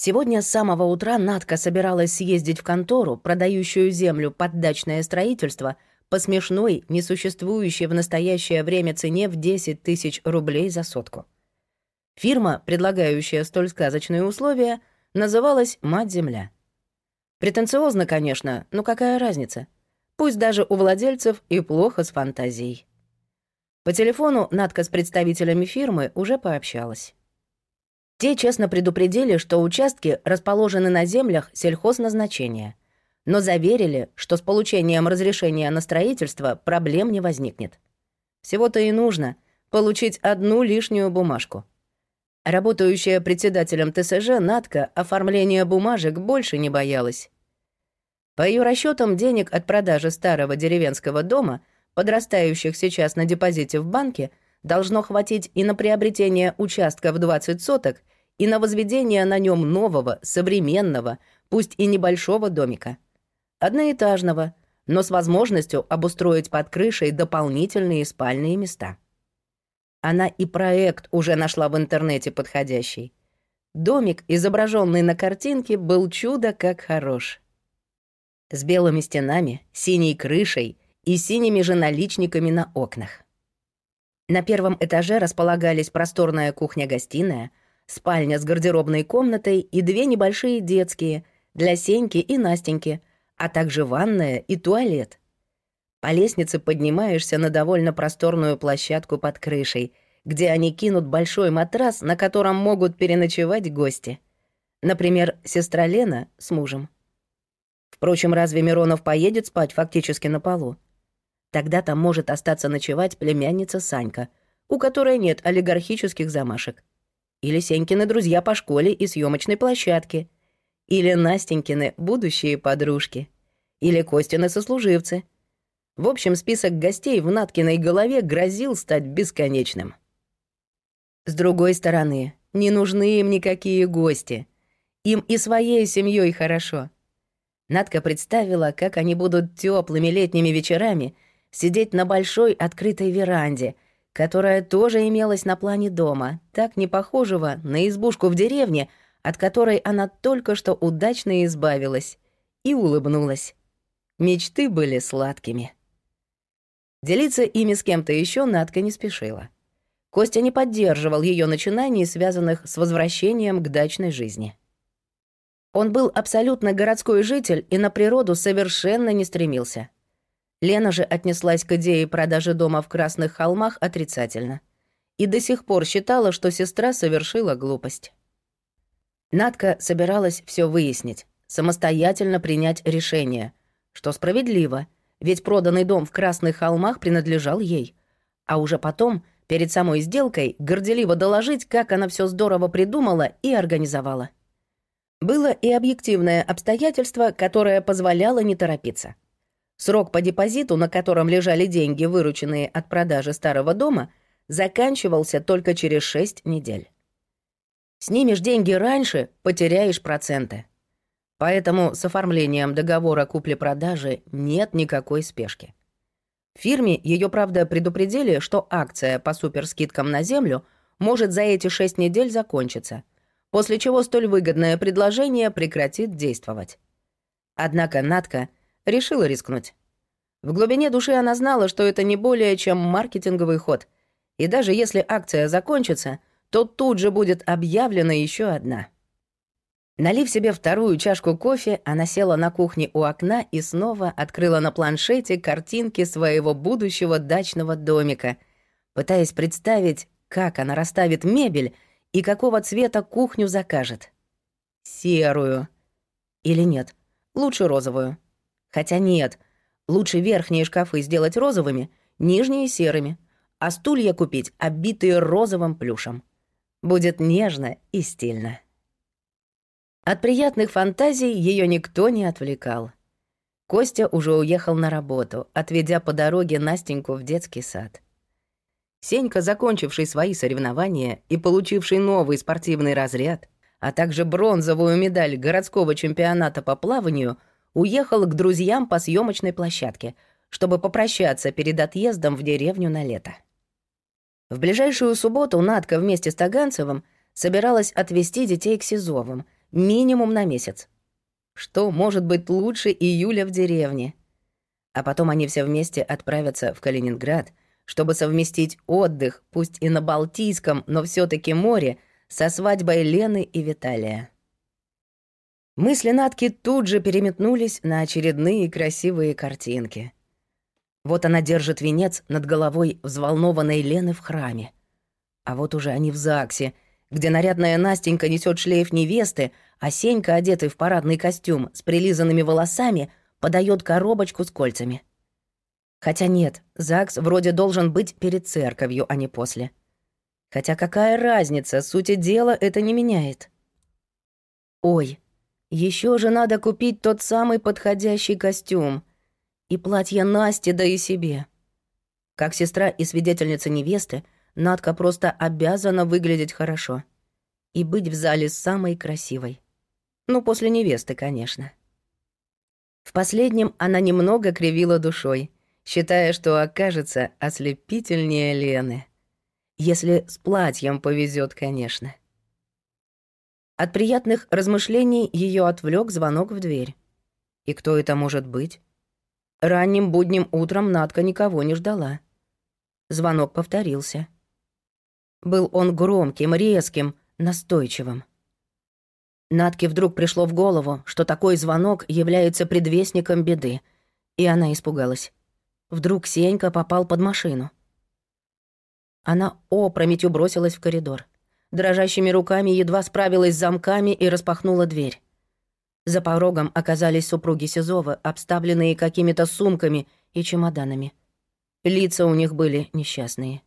Сегодня с самого утра Надка собиралась съездить в контору, продающую землю под дачное строительство, по смешной, несуществующей в настоящее время цене в 10 тысяч рублей за сотку. Фирма, предлагающая столь сказочные условия, называлась «Мать-Земля». Претенциозно, конечно, но какая разница? Пусть даже у владельцев и плохо с фантазией. По телефону Надка с представителями фирмы уже пообщалась. Те честно предупредили, что участки расположены на землях сельхозназначения, но заверили, что с получением разрешения на строительство проблем не возникнет. Всего-то и нужно получить одну лишнюю бумажку. Работающая председателем ТСЖ Надка оформления бумажек больше не боялась. По ее расчетам, денег от продажи старого деревенского дома, подрастающих сейчас на депозите в банке, должно хватить и на приобретение участка в 20 соток, и на возведение на нем нового, современного, пусть и небольшого домика. Одноэтажного, но с возможностью обустроить под крышей дополнительные спальные места. Она и проект уже нашла в интернете подходящий. Домик, изображенный на картинке, был чудо как хорош. С белыми стенами, синей крышей и синими же наличниками на окнах. На первом этаже располагались просторная кухня-гостиная, спальня с гардеробной комнатой и две небольшие детские для Сеньки и Настеньки, а также ванная и туалет. По лестнице поднимаешься на довольно просторную площадку под крышей, где они кинут большой матрас, на котором могут переночевать гости. Например, сестра Лена с мужем. Впрочем, разве Миронов поедет спать фактически на полу? Тогда там может остаться ночевать племянница Санька, у которой нет олигархических замашек. Или Сенькины друзья по школе и съемочной площадке. Или Настенькины будущие подружки. Или Костины сослуживцы. В общем, список гостей в Наткиной голове грозил стать бесконечным. С другой стороны, не нужны им никакие гости. Им и своей семьей хорошо. Надка представила, как они будут теплыми летними вечерами — сидеть на большой открытой веранде, которая тоже имелась на плане дома, так не похожего на избушку в деревне, от которой она только что удачно избавилась, и улыбнулась. Мечты были сладкими. Делиться ими с кем-то еще Надка не спешила. Костя не поддерживал ее начинаний, связанных с возвращением к дачной жизни. Он был абсолютно городской житель и на природу совершенно не стремился. Лена же отнеслась к идее продажи дома в Красных холмах отрицательно. И до сих пор считала, что сестра совершила глупость. Надка собиралась все выяснить, самостоятельно принять решение, что справедливо, ведь проданный дом в Красных холмах принадлежал ей. А уже потом, перед самой сделкой, горделиво доложить, как она все здорово придумала и организовала. Было и объективное обстоятельство, которое позволяло не торопиться — Срок по депозиту, на котором лежали деньги, вырученные от продажи старого дома, заканчивался только через 6 недель. Снимешь деньги раньше, потеряешь проценты. Поэтому с оформлением договора купли-продажи нет никакой спешки. В фирме ее, правда, предупредили, что акция по суперскидкам на землю может за эти 6 недель закончиться, после чего столь выгодное предложение прекратит действовать. Однако Натка решила рискнуть. В глубине души она знала, что это не более чем маркетинговый ход. И даже если акция закончится, то тут же будет объявлена еще одна. Налив себе вторую чашку кофе, она села на кухне у окна и снова открыла на планшете картинки своего будущего дачного домика, пытаясь представить, как она расставит мебель и какого цвета кухню закажет. Серую. Или нет, лучше розовую. Хотя нет, лучше верхние шкафы сделать розовыми, нижние — серыми, а стулья купить, оббитые розовым плюшем. Будет нежно и стильно. От приятных фантазий ее никто не отвлекал. Костя уже уехал на работу, отведя по дороге Настеньку в детский сад. Сенька, закончивший свои соревнования и получивший новый спортивный разряд, а также бронзовую медаль городского чемпионата по плаванию — уехал к друзьям по съемочной площадке, чтобы попрощаться перед отъездом в деревню на лето. В ближайшую субботу Надка вместе с Таганцевым собиралась отвезти детей к Сизовым, минимум на месяц. Что может быть лучше июля в деревне? А потом они все вместе отправятся в Калининград, чтобы совместить отдых, пусть и на Балтийском, но все таки море, со свадьбой Лены и Виталия. Мысли Натки тут же переметнулись на очередные красивые картинки. Вот она держит венец над головой взволнованной Лены в храме. А вот уже они в ЗАГСе, где нарядная Настенька несет шлейф невесты, а Сенька, одетый в парадный костюм с прилизанными волосами, подает коробочку с кольцами. Хотя нет, ЗАГС вроде должен быть перед церковью, а не после. Хотя какая разница, сути дела это не меняет. Ой, еще же надо купить тот самый подходящий костюм. И платье Насте, да и себе. Как сестра и свидетельница невесты, Надка просто обязана выглядеть хорошо. И быть в зале самой красивой. Ну, после невесты, конечно. В последнем она немного кривила душой, считая, что окажется ослепительнее Лены. Если с платьем повезет, конечно. От приятных размышлений ее отвлек звонок в дверь. И кто это может быть? Ранним будним утром Надка никого не ждала. Звонок повторился. Был он громким, резким, настойчивым. Надке вдруг пришло в голову, что такой звонок является предвестником беды, и она испугалась. Вдруг Сенька попал под машину. Она опрометью бросилась в коридор. Дрожащими руками едва справилась с замками и распахнула дверь. За порогом оказались супруги Сизовы, обставленные какими-то сумками и чемоданами. Лица у них были несчастные.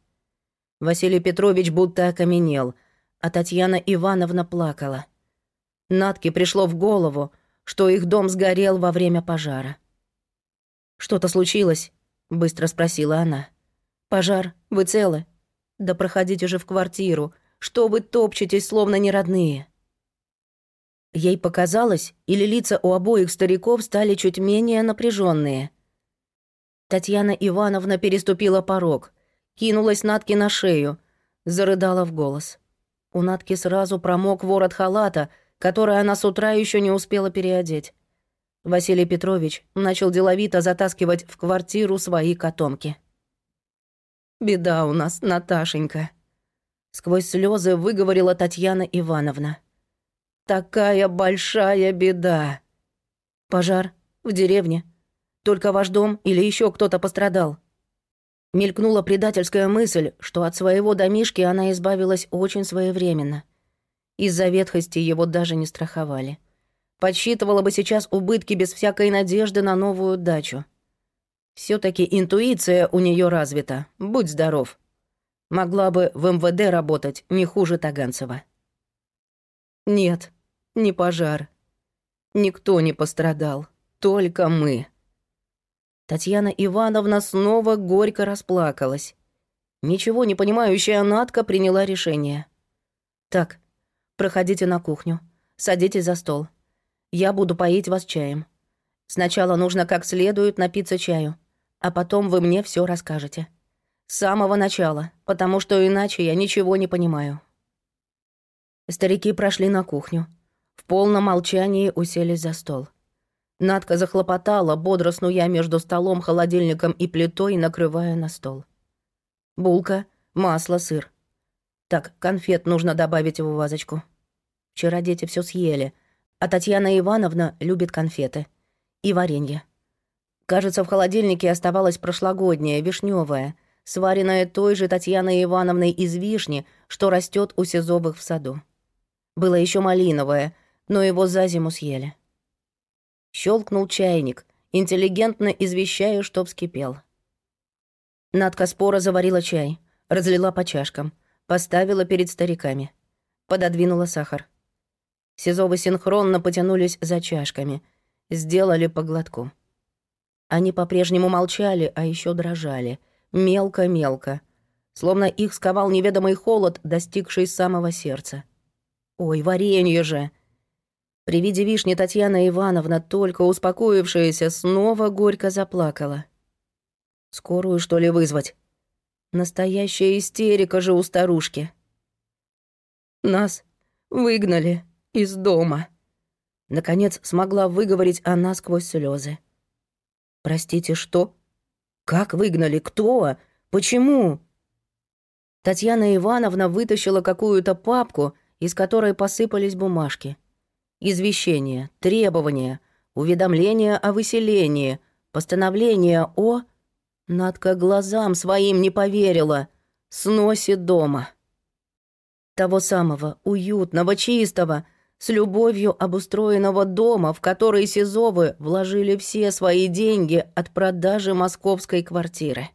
Василий Петрович будто окаменел, а Татьяна Ивановна плакала. Натке пришло в голову, что их дом сгорел во время пожара. «Что-то случилось?» — быстро спросила она. «Пожар? Вы целы?» Да проходите же в квартиру. Что вы топчетесь, словно неродные?» Ей показалось, или лица у обоих стариков стали чуть менее напряженные. Татьяна Ивановна переступила порог, кинулась Натке на шею, зарыдала в голос. У Натки сразу промок ворот халата, который она с утра еще не успела переодеть. Василий Петрович начал деловито затаскивать в квартиру свои котомки. Беда у нас, Наташенька. Сквозь слезы выговорила Татьяна Ивановна. Такая большая беда. Пожар в деревне. Только ваш дом или еще кто-то пострадал. Мелькнула предательская мысль, что от своего домишки она избавилась очень своевременно. Из-за ветхости его даже не страховали. Подсчитывала бы сейчас убытки без всякой надежды на новую дачу все таки интуиция у нее развита. Будь здоров. Могла бы в МВД работать не хуже Таганцева. Нет, не пожар. Никто не пострадал. Только мы. Татьяна Ивановна снова горько расплакалась. Ничего не понимающая Натка приняла решение. «Так, проходите на кухню, садитесь за стол. Я буду поить вас чаем. Сначала нужно как следует напиться чаю, а потом вы мне все расскажете. С самого начала, потому что иначе я ничего не понимаю». Старики прошли на кухню. В полном молчании уселись за стол. Надка захлопотала, бодро снуя между столом, холодильником и плитой, накрывая на стол. Булка, масло, сыр. Так, конфет нужно добавить в вазочку. Вчера дети все съели, а Татьяна Ивановна любит конфеты — и варенье. Кажется, в холодильнике оставалось прошлогоднее, вишневое, сваренное той же Татьяной Ивановной из вишни, что растет у Сизовых в саду. Было еще малиновое, но его за зиму съели. Щелкнул чайник, интеллигентно извещая, чтоб вскипел. Надка спора заварила чай, разлила по чашкам, поставила перед стариками. Пододвинула сахар. Сизовы синхронно потянулись за чашками, сделали по глотку. Они по-прежнему молчали, а еще дрожали. Мелко-мелко. Словно их сковал неведомый холод, достигший самого сердца. «Ой, варенье же!» При виде вишни Татьяна Ивановна, только успокоившаяся, снова горько заплакала. «Скорую, что ли, вызвать?» Настоящая истерика же у старушки. «Нас выгнали», из дома. Наконец смогла выговорить она сквозь слезы. «Простите, что? Как выгнали? Кто? Почему?» Татьяна Ивановна вытащила какую-то папку, из которой посыпались бумажки. Извещения, требования, уведомления о выселении, постановление о... Надка глазам своим не поверила. Сносе дома. Того самого, уютного, чистого, с любовью обустроенного дома, в который Сизовы вложили все свои деньги от продажи московской квартиры.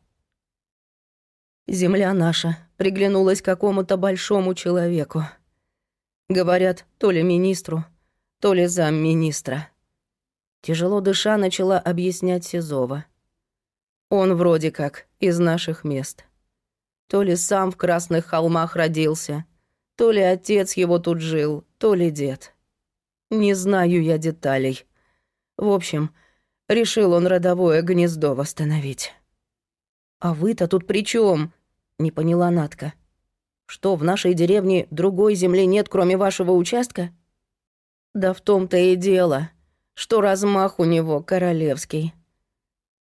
Земля наша приглянулась какому-то большому человеку. Говорят, то ли министру, то ли замминистра. Тяжело дыша начала объяснять Сизова. Он вроде как из наших мест. То ли сам в Красных холмах родился, то ли отец его тут жил, то ли дед. Не знаю я деталей. В общем, решил он родовое гнездо восстановить. «А вы-то тут при чем? не поняла Натка. «Что, в нашей деревне другой земли нет, кроме вашего участка?» «Да в том-то и дело, что размах у него королевский.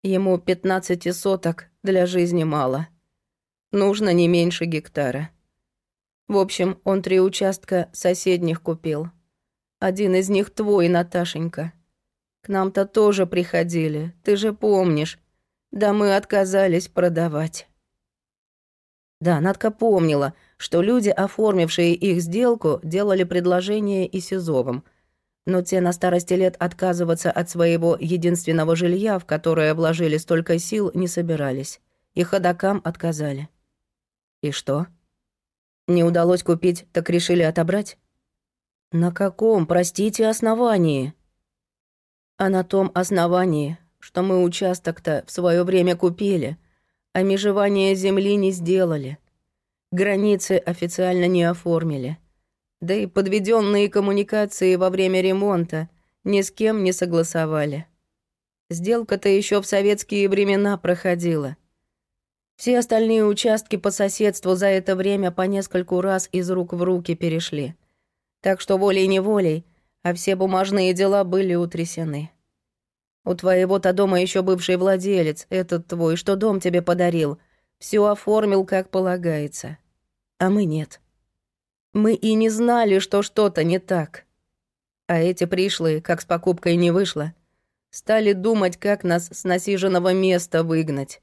Ему пятнадцати соток для жизни мало. Нужно не меньше гектара. В общем, он три участка соседних купил. Один из них твой, Наташенька. К нам-то тоже приходили, ты же помнишь. Да мы отказались продавать. Да, Надка помнила, что люди, оформившие их сделку, делали предложение и Сизовым. Но те на старости лет отказываться от своего единственного жилья, в которое вложили столько сил, не собирались. И ходокам отказали. И что? Не удалось купить, так решили отобрать? На каком, простите, основании? А на том основании, что мы участок-то в свое время купили, а межевание земли не сделали. Границы официально не оформили. Да и подведенные коммуникации во время ремонта ни с кем не согласовали. Сделка-то еще в советские времена проходила — все остальные участки по соседству за это время по нескольку раз из рук в руки перешли. Так что волей-неволей, а все бумажные дела были утрясены. У твоего-то дома еще бывший владелец, этот твой, что дом тебе подарил, все оформил как полагается. А мы нет. Мы и не знали, что что-то не так. А эти пришлые, как с покупкой не вышло, стали думать, как нас с насиженного места выгнать.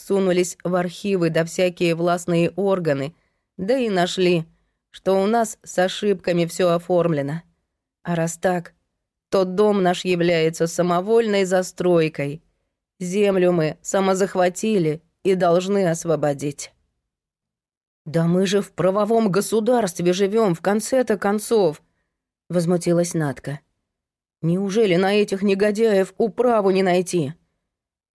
Сунулись в архивы да всякие властные органы, да и нашли, что у нас с ошибками все оформлено. А раз так, то дом наш является самовольной застройкой. Землю мы самозахватили и должны освободить. «Да мы же в правовом государстве живем в конце-то концов», — возмутилась Натка. «Неужели на этих негодяев управу не найти?»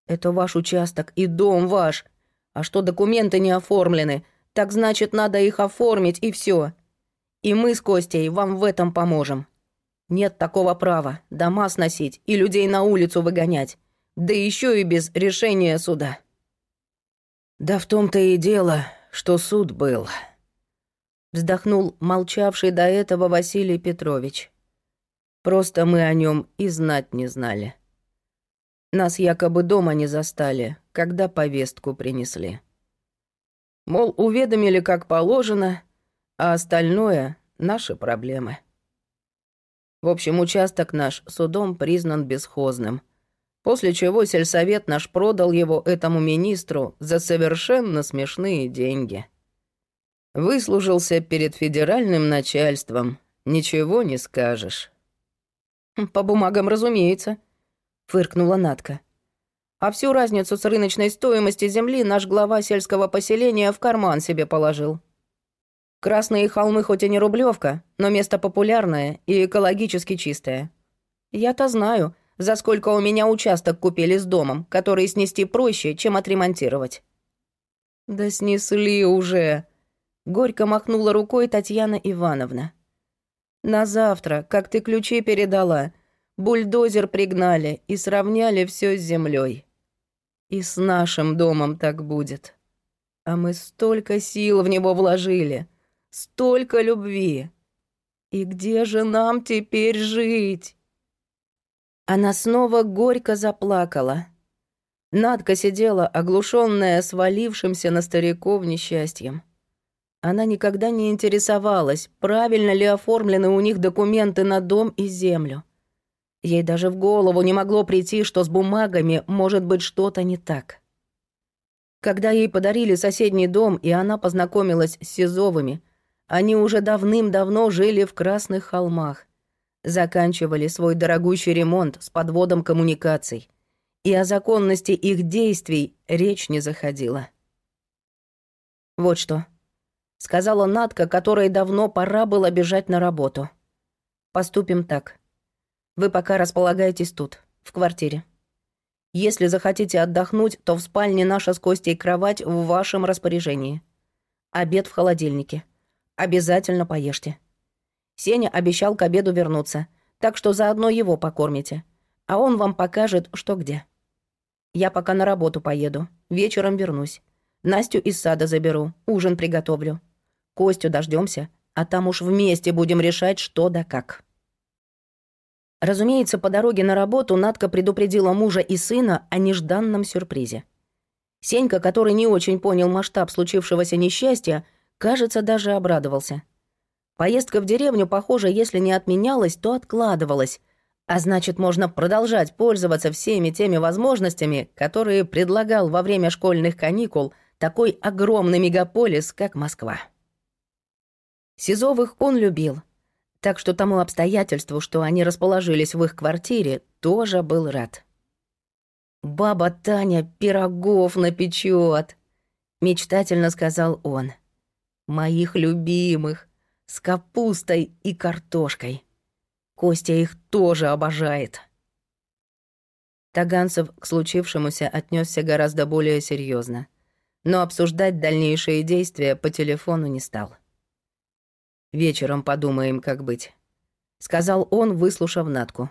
Это ваш участок и дом ваш. А что документы не оформлены, так значит, надо их оформить и все. И мы с Костей вам в этом поможем. Нет такого права дома сносить и людей на улицу выгонять. Да еще и без решения суда. Да в том-то и дело, что суд был. Вздохнул молчавший до этого Василий Петрович. Просто мы о нем и знать не знали. Нас якобы дома не застали, когда повестку принесли. Мол, уведомили как положено, а остальное — наши проблемы. В общем, участок наш судом признан бесхозным, после чего сельсовет наш продал его этому министру за совершенно смешные деньги. Выслужился перед федеральным начальством, ничего не скажешь. По бумагам, разумеется, — фыркнула Натка. «А всю разницу с рыночной стоимости земли наш глава сельского поселения в карман себе положил. Красные холмы хоть и не рублевка, но место популярное и экологически чистое. Я-то знаю, за сколько у меня участок купили с домом, который снести проще, чем отремонтировать». «Да снесли уже!» — горько махнула рукой Татьяна Ивановна. «На завтра, как ты ключи передала, — Бульдозер пригнали и сравняли все с землей. И с нашим домом так будет. А мы столько сил в него вложили, столько любви. И где же нам теперь жить? Она снова горько заплакала. Надка сидела, оглушенная свалившимся на стариков несчастьем. Она никогда не интересовалась, правильно ли оформлены у них документы на дом и землю. Ей даже в голову не могло прийти, что с бумагами может быть что-то не так. Когда ей подарили соседний дом, и она познакомилась с Сизовыми, они уже давным-давно жили в Красных холмах, заканчивали свой дорогущий ремонт с подводом коммуникаций, и о законности их действий речь не заходила. Вот что сказала Натка, которой давно пора было бежать на работу. Поступим так. Вы пока располагаетесь тут, в квартире. Если захотите отдохнуть, то в спальне наша с Костей кровать в вашем распоряжении. Обед в холодильнике. Обязательно поешьте. Сеня обещал к обеду вернуться, так что заодно его покормите. А он вам покажет, что где. Я пока на работу поеду. Вечером вернусь. Настю из сада заберу, ужин приготовлю. Костю дождемся, а там уж вместе будем решать, что да как. Разумеется, по дороге на работу Надка предупредила мужа и сына о нежданном сюрпризе. Сенька, который не очень понял масштаб случившегося несчастья, кажется, даже обрадовался. Поездка в деревню, похоже, если не отменялась, то откладывалась, а значит, можно продолжать пользоваться всеми теми возможностями, которые предлагал во время школьных каникул такой огромный мегаполис, как Москва. Сизовых он любил, так что тому обстоятельству, что они расположились в их квартире, тоже был рад. «Баба Таня пирогов напечет», — мечтательно сказал он. «Моих любимых, с капустой и картошкой. Костя их тоже обожает». Таганцев к случившемуся отнесся гораздо более серьезно, но обсуждать дальнейшие действия по телефону не стал. Вечером подумаем, как быть», — сказал он, выслушав Натку.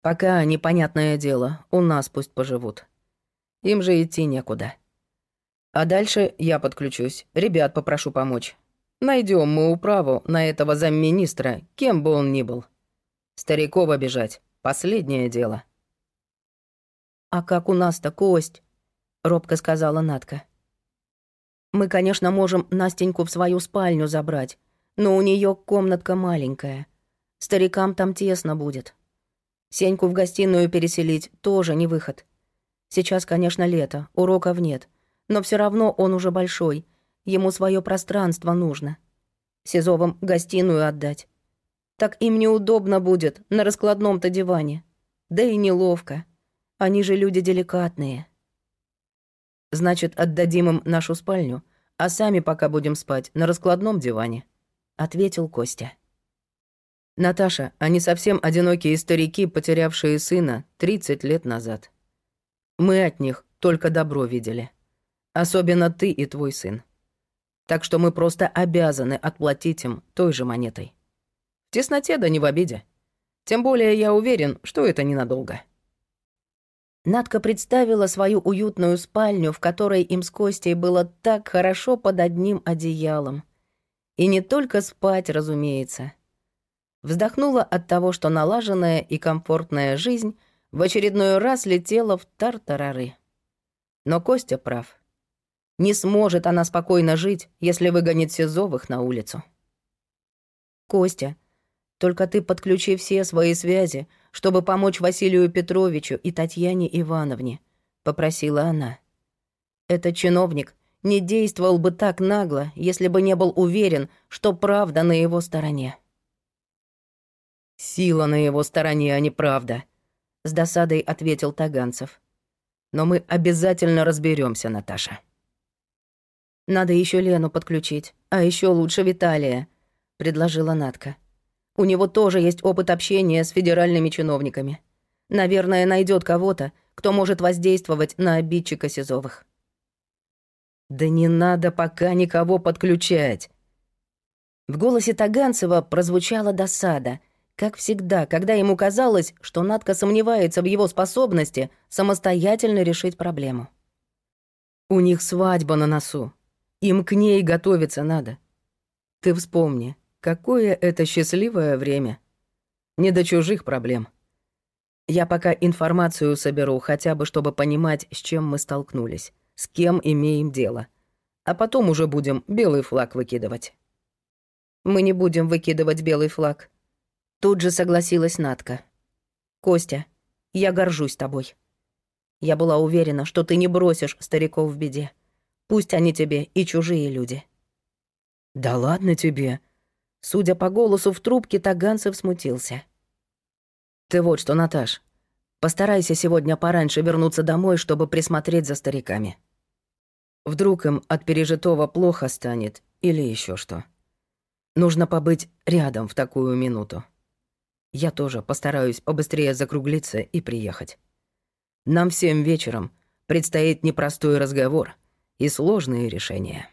«Пока непонятное дело, у нас пусть поживут. Им же идти некуда. А дальше я подключусь, ребят попрошу помочь. Найдем мы управу на этого замминистра, кем бы он ни был. Стариков обижать — последнее дело». «А как у нас-то кость?» — робко сказала Натка. «Мы, конечно, можем Настеньку в свою спальню забрать, но у нее комнатка маленькая. Старикам там тесно будет. Сеньку в гостиную переселить тоже не выход. Сейчас, конечно, лето, уроков нет, но все равно он уже большой, ему свое пространство нужно. Сизовым гостиную отдать. Так им неудобно будет на раскладном-то диване. Да и неловко. Они же люди деликатные. Значит, отдадим им нашу спальню, а сами пока будем спать на раскладном диване ответил Костя. Наташа, они совсем одинокие старики, потерявшие сына 30 лет назад. Мы от них только добро видели. Особенно ты и твой сын. Так что мы просто обязаны отплатить им той же монетой. В тесноте да не в обиде. Тем более я уверен, что это ненадолго. Надка представила свою уютную спальню, в которой им с Костей было так хорошо под одним одеялом, и не только спать, разумеется. Вздохнула от того, что налаженная и комфортная жизнь в очередной раз летела в тартарары. Но Костя прав. Не сможет она спокойно жить, если выгонит Сизовых на улицу. «Костя, только ты подключи все свои связи, чтобы помочь Василию Петровичу и Татьяне Ивановне», — попросила она. «Этот чиновник не действовал бы так нагло, если бы не был уверен, что правда на его стороне. «Сила на его стороне, а не правда», — с досадой ответил Таганцев. «Но мы обязательно разберемся, Наташа». «Надо еще Лену подключить, а еще лучше Виталия», — предложила Натка. «У него тоже есть опыт общения с федеральными чиновниками. Наверное, найдет кого-то, кто может воздействовать на обидчика Сизовых». «Да не надо пока никого подключать!» В голосе Таганцева прозвучала досада, как всегда, когда ему казалось, что Надка сомневается в его способности самостоятельно решить проблему. «У них свадьба на носу. Им к ней готовиться надо. Ты вспомни, какое это счастливое время. Не до чужих проблем. Я пока информацию соберу, хотя бы чтобы понимать, с чем мы столкнулись, с кем имеем дело. А потом уже будем белый флаг выкидывать. Мы не будем выкидывать белый флаг. Тут же согласилась Натка. Костя, я горжусь тобой. Я была уверена, что ты не бросишь стариков в беде. Пусть они тебе и чужие люди. Да ладно тебе. Судя по голосу в трубке, Таганцев смутился. Ты вот что, Наташ, постарайся сегодня пораньше вернуться домой, чтобы присмотреть за стариками. Вдруг им от пережитого плохо станет или еще что. Нужно побыть рядом в такую минуту. Я тоже постараюсь побыстрее закруглиться и приехать. Нам всем вечером предстоит непростой разговор и сложные решения.